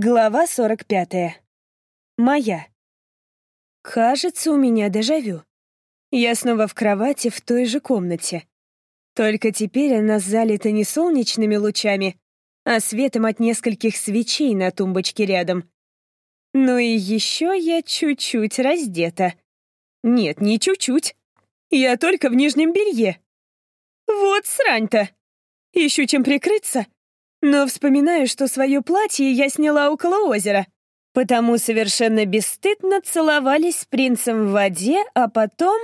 Глава 45. Моя. Кажется, у меня дежавю. Я снова в кровати в той же комнате. Только теперь она залита не солнечными лучами, а светом от нескольких свечей на тумбочке рядом. Ну и еще я чуть-чуть раздета. Нет, не чуть-чуть. Я только в нижнем белье. Вот срань-то. Ищу чем прикрыться — но вспоминаю, что свое платье я сняла около озера, потому совершенно бесстыдно целовались с принцем в воде, а потом...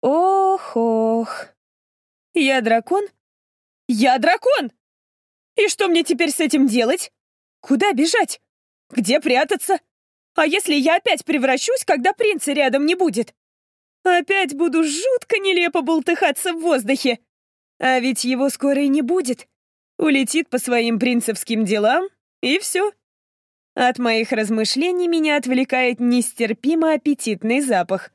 Ох-ох. Я дракон? Я дракон! И что мне теперь с этим делать? Куда бежать? Где прятаться? А если я опять превращусь, когда принца рядом не будет? Опять буду жутко нелепо болтыхаться в воздухе. А ведь его скоро и не будет улетит по своим принцевским делам, и все. От моих размышлений меня отвлекает нестерпимо аппетитный запах.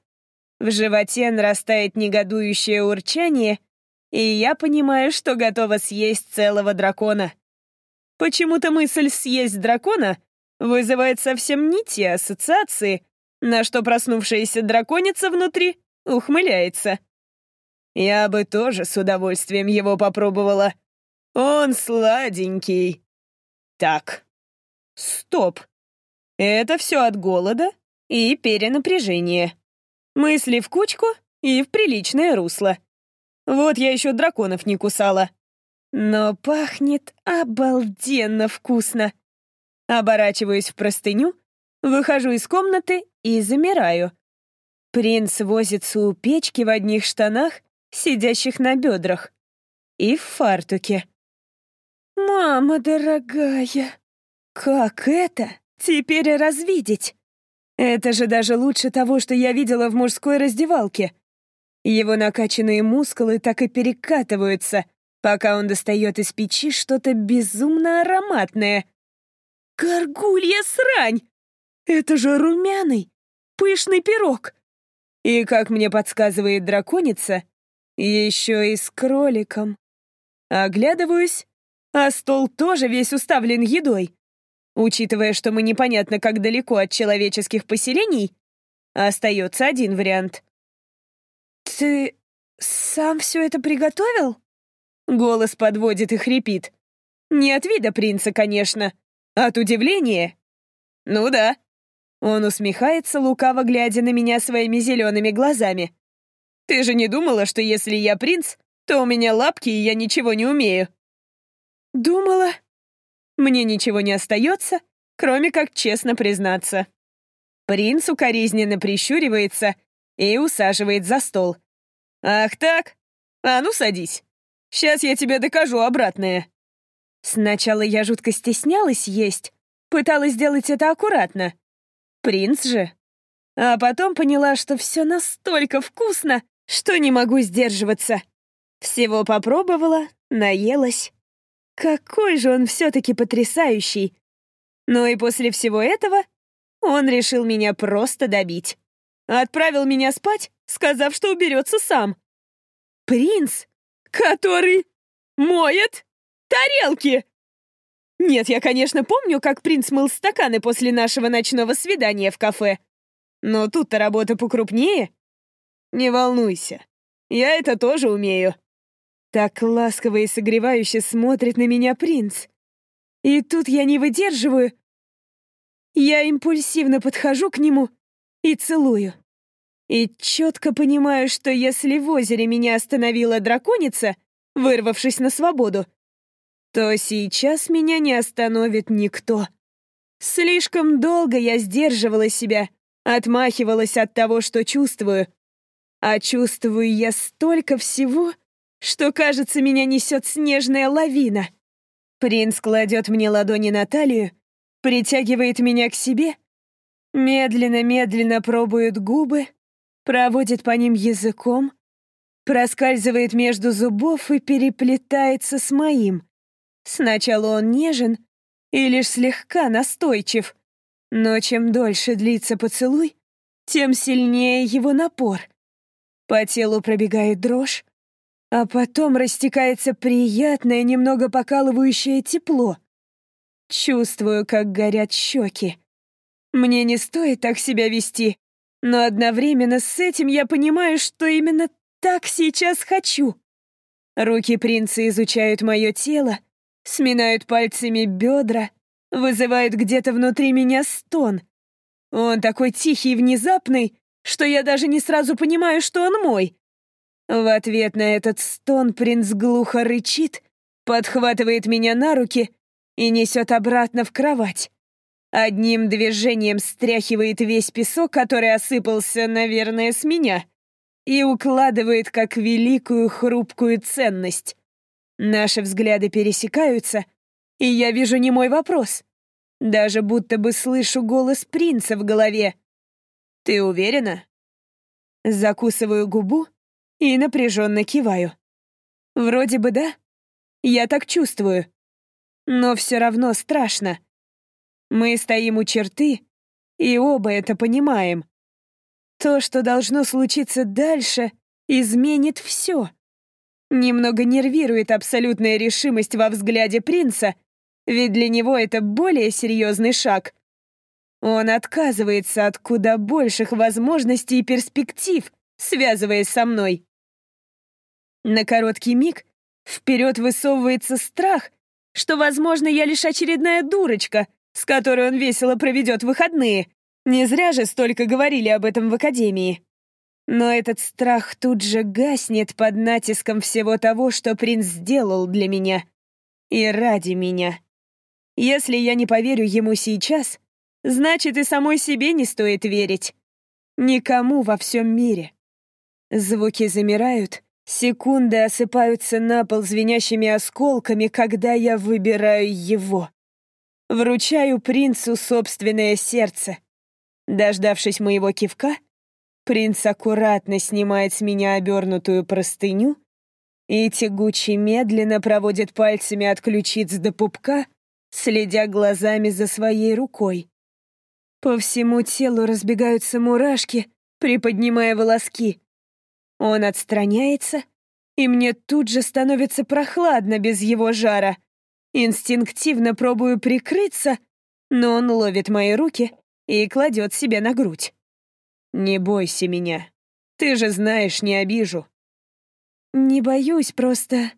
В животе нарастает негодующее урчание, и я понимаю, что готова съесть целого дракона. Почему-то мысль съесть дракона вызывает совсем не те ассоциации, на что проснувшаяся драконица внутри ухмыляется. Я бы тоже с удовольствием его попробовала. Он сладенький. Так, стоп. Это все от голода и перенапряжения. Мысли в кучку и в приличное русло. Вот я еще драконов не кусала. Но пахнет обалденно вкусно. Оборачиваюсь в простыню, выхожу из комнаты и замираю. Принц возится у печки в одних штанах, сидящих на бедрах, и в фартуке. «Мама дорогая, как это теперь развидеть? Это же даже лучше того, что я видела в мужской раздевалке. Его накачанные мускулы так и перекатываются, пока он достает из печи что-то безумно ароматное. Горгулья срань! Это же румяный, пышный пирог. И, как мне подсказывает драконица, еще и с кроликом. Оглядываюсь а стол тоже весь уставлен едой. Учитывая, что мы непонятно как далеко от человеческих поселений, остается один вариант. «Ты сам все это приготовил?» Голос подводит и хрипит. Не от вида принца, конечно, а от удивления. «Ну да». Он усмехается, лукаво глядя на меня своими зелеными глазами. «Ты же не думала, что если я принц, то у меня лапки, и я ничего не умею?» Думала. Мне ничего не остается, кроме как честно признаться. Принц укоризненно прищуривается и усаживает за стол. «Ах так? А ну садись. Сейчас я тебе докажу обратное». Сначала я жутко стеснялась есть, пыталась сделать это аккуратно. Принц же. А потом поняла, что все настолько вкусно, что не могу сдерживаться. Всего попробовала, наелась какой же он все-таки потрясающий! Но и после всего этого он решил меня просто добить. Отправил меня спать, сказав, что уберется сам. Принц, который моет тарелки! Нет, я, конечно, помню, как принц мыл стаканы после нашего ночного свидания в кафе. Но тут-то работа покрупнее. Не волнуйся, я это тоже умею. Так ласково и согревающе смотрит на меня принц. И тут я не выдерживаю. Я импульсивно подхожу к нему и целую. И четко понимаю, что если в озере меня остановила драконица, вырвавшись на свободу, то сейчас меня не остановит никто. Слишком долго я сдерживала себя, отмахивалась от того, что чувствую. А чувствую я столько всего, что, кажется, меня несет снежная лавина. Принц кладет мне ладони на талию, притягивает меня к себе, медленно-медленно пробует губы, проводит по ним языком, проскальзывает между зубов и переплетается с моим. Сначала он нежен и лишь слегка настойчив, но чем дольше длится поцелуй, тем сильнее его напор. По телу пробегает дрожь, а потом растекается приятное, немного покалывающее тепло. Чувствую, как горят щеки. Мне не стоит так себя вести, но одновременно с этим я понимаю, что именно так сейчас хочу. Руки принца изучают мое тело, сминают пальцами бедра, вызывают где-то внутри меня стон. Он такой тихий и внезапный, что я даже не сразу понимаю, что он мой. В ответ на этот стон принц глухо рычит, подхватывает меня на руки и несет обратно в кровать. Одним движением стряхивает весь песок, который осыпался, наверное, с меня, и укладывает как великую хрупкую ценность. Наши взгляды пересекаются, и я вижу не мой вопрос. Даже будто бы слышу голос принца в голове. «Ты уверена?» Закусываю губу и напряженно киваю. Вроде бы да. Я так чувствую. Но все равно страшно. Мы стоим у черты, и оба это понимаем. То, что должно случиться дальше, изменит все. Немного нервирует абсолютная решимость во взгляде принца, ведь для него это более серьезный шаг. Он отказывается от куда больших возможностей и перспектив, связываясь со мной. На короткий миг вперед высовывается страх, что, возможно, я лишь очередная дурочка, с которой он весело проведет выходные. Не зря же столько говорили об этом в академии. Но этот страх тут же гаснет под натиском всего того, что принц сделал для меня. И ради меня. Если я не поверю ему сейчас, значит и самой себе не стоит верить. Никому во всем мире. Звуки замирают, Секунды осыпаются на пол звенящими осколками, когда я выбираю его. Вручаю принцу собственное сердце. Дождавшись моего кивка, принц аккуратно снимает с меня обернутую простыню и тягуче медленно проводит пальцами от ключиц до пупка, следя глазами за своей рукой. По всему телу разбегаются мурашки, приподнимая волоски — он отстраняется, и мне тут же становится прохладно без его жара. Инстинктивно пробую прикрыться, но он ловит мои руки и кладет себе на грудь. «Не бойся меня. Ты же знаешь, не обижу». «Не боюсь, просто...»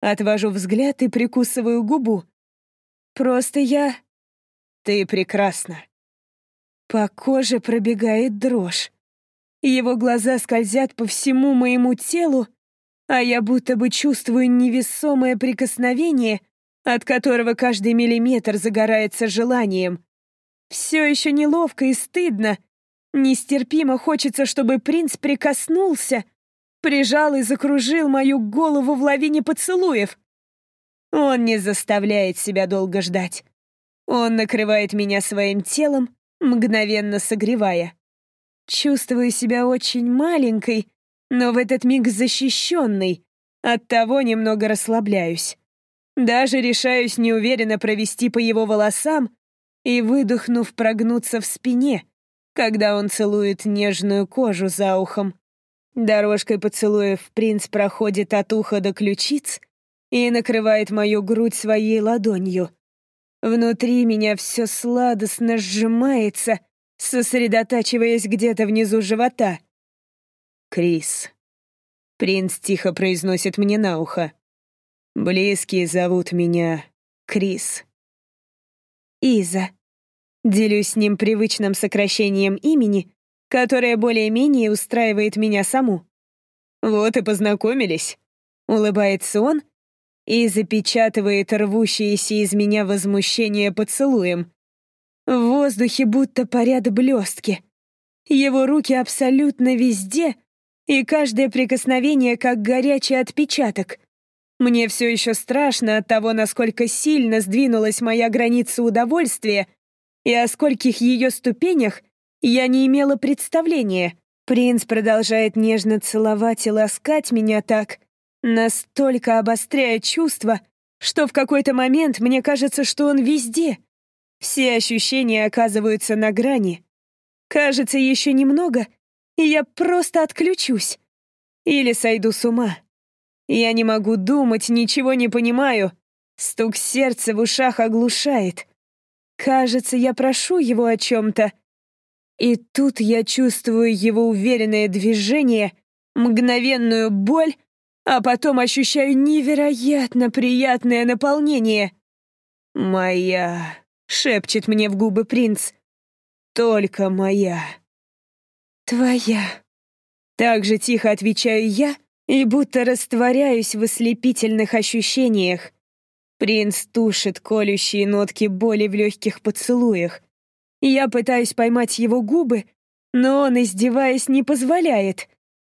Отвожу взгляд и прикусываю губу. «Просто я...» «Ты прекрасна». По коже пробегает дрожь. Его глаза скользят по всему моему телу, а я будто бы чувствую невесомое прикосновение, от которого каждый миллиметр загорается желанием. Все еще неловко и стыдно. Нестерпимо хочется, чтобы принц прикоснулся, прижал и закружил мою голову в лавине поцелуев. Он не заставляет себя долго ждать. Он накрывает меня своим телом, мгновенно согревая. Чувствую себя очень маленькой, но в этот миг защищенной. Оттого немного расслабляюсь. Даже решаюсь неуверенно провести по его волосам и, выдохнув, прогнуться в спине, когда он целует нежную кожу за ухом. Дорожкой поцелуев принц проходит от уха до ключиц и накрывает мою грудь своей ладонью. Внутри меня все сладостно сжимается, сосредотачиваясь где-то внизу живота. «Крис». Принц тихо произносит мне на ухо. «Близкие зовут меня Крис». «Иза». Делюсь с ним привычным сокращением имени, которое более-менее устраивает меня саму. «Вот и познакомились», — улыбается он и запечатывает рвущееся из меня возмущение поцелуем. В воздухе будто парят блестки. Его руки абсолютно везде, и каждое прикосновение как горячий отпечаток. Мне все еще страшно от того, насколько сильно сдвинулась моя граница удовольствия, и о скольких ее ступенях я не имела представления. Принц продолжает нежно целовать и ласкать меня так, настолько обостряя чувства, что в какой-то момент мне кажется, что он везде — все ощущения оказываются на грани. Кажется, еще немного, и я просто отключусь. Или сойду с ума. Я не могу думать, ничего не понимаю. Стук сердца в ушах оглушает. Кажется, я прошу его о чем-то. И тут я чувствую его уверенное движение, мгновенную боль, а потом ощущаю невероятно приятное наполнение. «Моя», — шепчет мне в губы принц, — «только моя». «Твоя». Так же тихо отвечаю я и будто растворяюсь в ослепительных ощущениях. Принц тушит колющие нотки боли в легких поцелуях. Я пытаюсь поймать его губы, но он, издеваясь, не позволяет.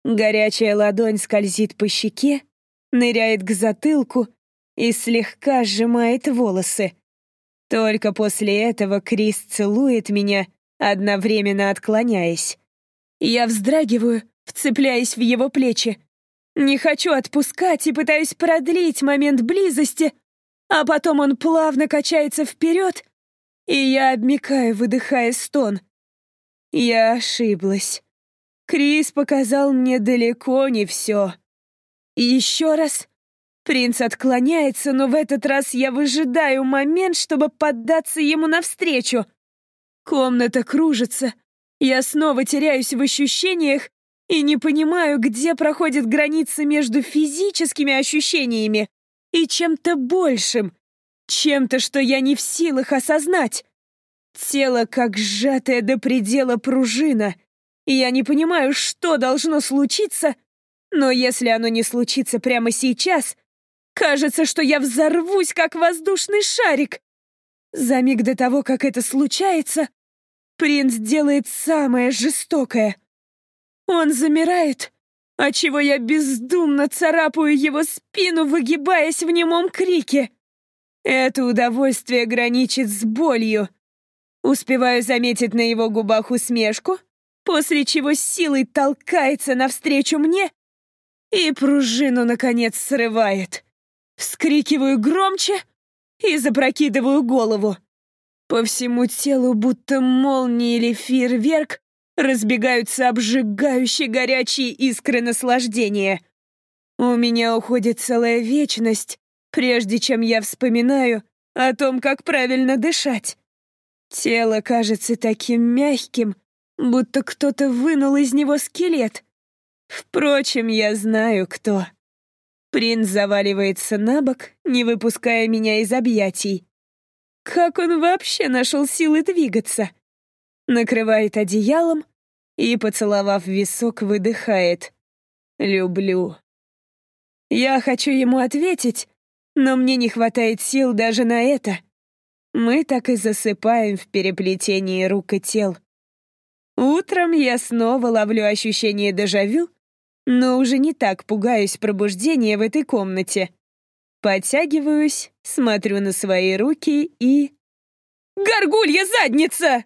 Горячая ладонь скользит по щеке, ныряет к затылку и слегка сжимает волосы. Только после этого Крис целует меня, одновременно отклоняясь. Я вздрагиваю, вцепляясь в его плечи. Не хочу отпускать и пытаюсь продлить момент близости, а потом он плавно качается вперед, и я обмикаю, выдыхая стон. Я ошиблась. Крис показал мне далеко не все. Еще раз. Принц отклоняется, но в этот раз я выжидаю момент, чтобы поддаться ему навстречу. Комната кружится. Я снова теряюсь в ощущениях и не понимаю, где проходит граница между физическими ощущениями и чем-то большим, чем-то, что я не в силах осознать. Тело как сжатая до предела пружина, и я не понимаю, что должно случиться, но если оно не случится прямо сейчас, кажется, что я взорвусь, как воздушный шарик. За миг до того, как это случается, принц делает самое жестокое. Он замирает, отчего я бездумно царапаю его спину, выгибаясь в немом крике. Это удовольствие граничит с болью. Успеваю заметить на его губах усмешку, после чего силой толкается навстречу мне и пружину, наконец, срывает. Вскрикиваю громче и запрокидываю голову. По всему телу, будто молния или фейерверк, разбегаются обжигающие горячие искры наслаждения. У меня уходит целая вечность, прежде чем я вспоминаю о том, как правильно дышать. Тело кажется таким мягким, будто кто-то вынул из него скелет. Впрочем, я знаю, кто. Принц заваливается на бок, не выпуская меня из объятий. Как он вообще нашел силы двигаться? Накрывает одеялом и, поцеловав висок, выдыхает. «Люблю». Я хочу ему ответить, но мне не хватает сил даже на это. Мы так и засыпаем в переплетении рук и тел. Утром я снова ловлю ощущение дежавю, но уже не так пугаюсь пробуждения в этой комнате. Подтягиваюсь, смотрю на свои руки и... «Горгулья задница!»